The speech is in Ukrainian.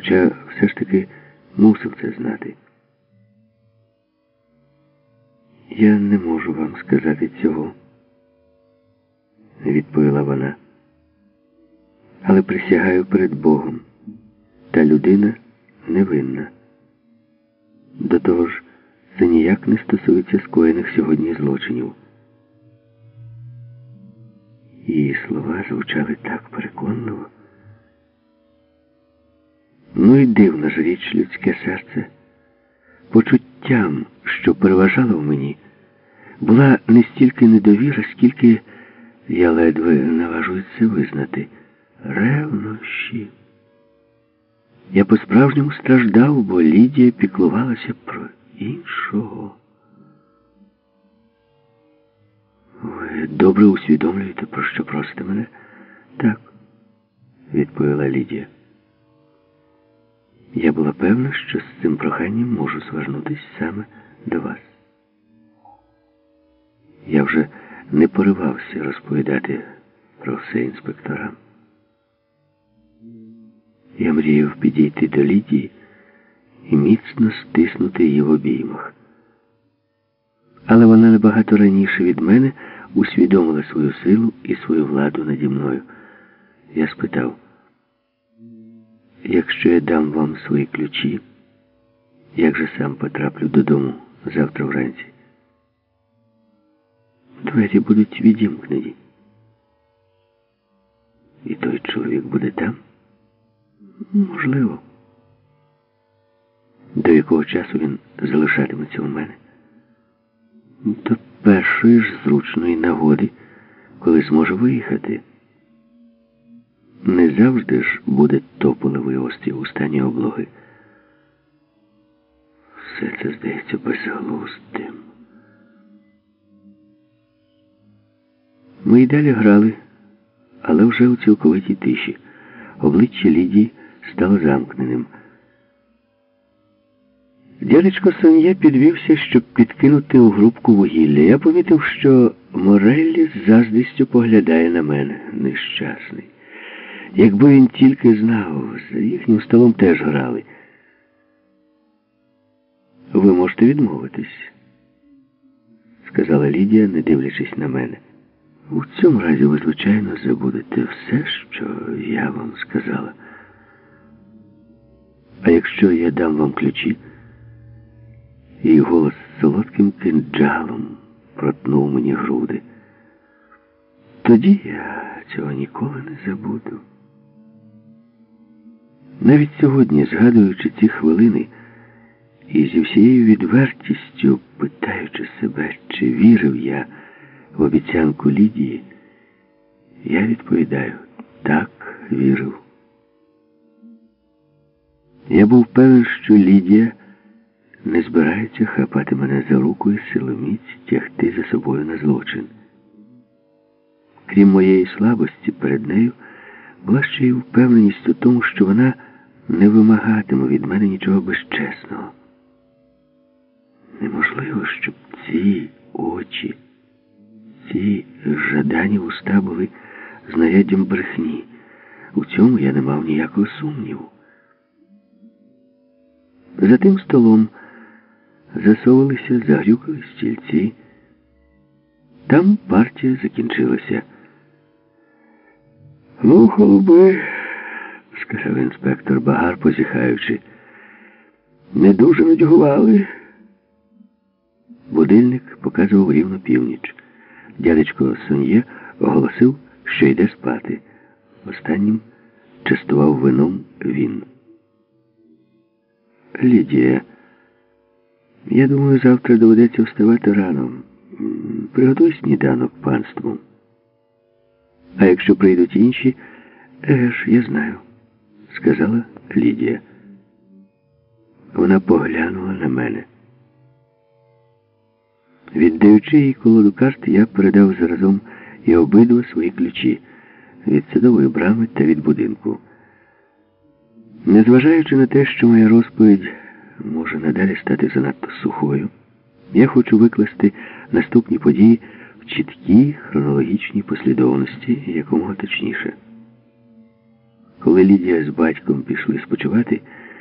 Хоча все ж таки мусив це знати. Я не можу вам сказати цього, відповіла вона. Але присягаю перед Богом. Та людина невинна. До того ж, це ніяк не стосується скоєних сьогодні злочинів. Її слова звучали так переконливо. Ну і дивна ж річ людське серце. Почуттям, що переважало в мені, була не стільки недовіра, скільки я ледве наважуюся визнати ревнощі. Я по-справжньому страждав, бо Лідія піклувалася про іншого. Ви добре усвідомлюєте, про що просите мене? Так, відповіла Лідія. Була певна, що з цим проханням можу звернутися саме до вас. Я вже не поривався розповідати про все інспекторам. Я мріяв підійти до Лідії і міцно стиснути її в обіймах. Але вона набагато раніше від мене усвідомила свою силу і свою владу наді мною. Я спитав, якщо я дам вам свої ключі, як же сам потраплю додому завтра вранці? Двері будуть відімкнені. І той чоловік буде там? Можливо. До якого часу він залишатиметься у мене? До першої ж зручної нагоди, коли зможе виїхати. Не завжди ж буде тополевий острів у стані облоги. Все це здається безглуздим. Ми й далі грали, але вже у цілковитій тиші. Обличчя Лідії стало замкненим. Дядечко Сон'є підвівся, щоб підкинути у грубку вугілля. Я помітив, що Мореллі з заздрістю поглядає на мене, нещасний. Якби він тільки знав, за їхнім столом теж грали. Ви можете відмовитись, сказала Лідія, не дивлячись на мене. У цьому разі ви, звичайно, забудете все, що я вам сказала. А якщо я дам вам ключі, її голос солодким кинджалом протнув мені груди, тоді я цього ніколи не забуду. Навіть сьогодні, згадуючи ці хвилини і зі всією відвертістю питаючи себе, чи вірив я в обіцянку Лідії, я відповідаю, так, вірив. Я був певен, що Лідія не збирається хапати мене за руку і силоміць тягти за собою на злочин. Крім моєї слабості перед нею, була ще й впевненість у тому, що вона не вимагатиме від мене нічого безчесного. Неможливо, щоб ці очі, ці жадані уста були знаряддям брехні. У цьому я не мав ніякого сумніву. За тим столом засовувалися, загрюкали стільці. Там партія закінчилася. Ну, холоби, сказав інспектор Багар, позіхаючи. Не дуже нудьгували. Будильник показував рівно північ. Дядечко Сон'є оголосив, що йде спати. Останнім частував вином він. Лідія, я думаю, завтра доведеться вставати рано. Приготуй сніданок панству. А якщо прийдуть інші, еж, я знаю, сказала Лідія. Вона поглянула на мене. Віддаючи їй колоду карт, я передав заразом і обидва свої ключі від садової брами та від будинку. Незважаючи на те, що моя розповідь може надалі стати занадто сухою, я хочу викласти наступні події в чіткій хронологічній послідовності якомога точніше. Коли Лідія з батьком пішли спочивати,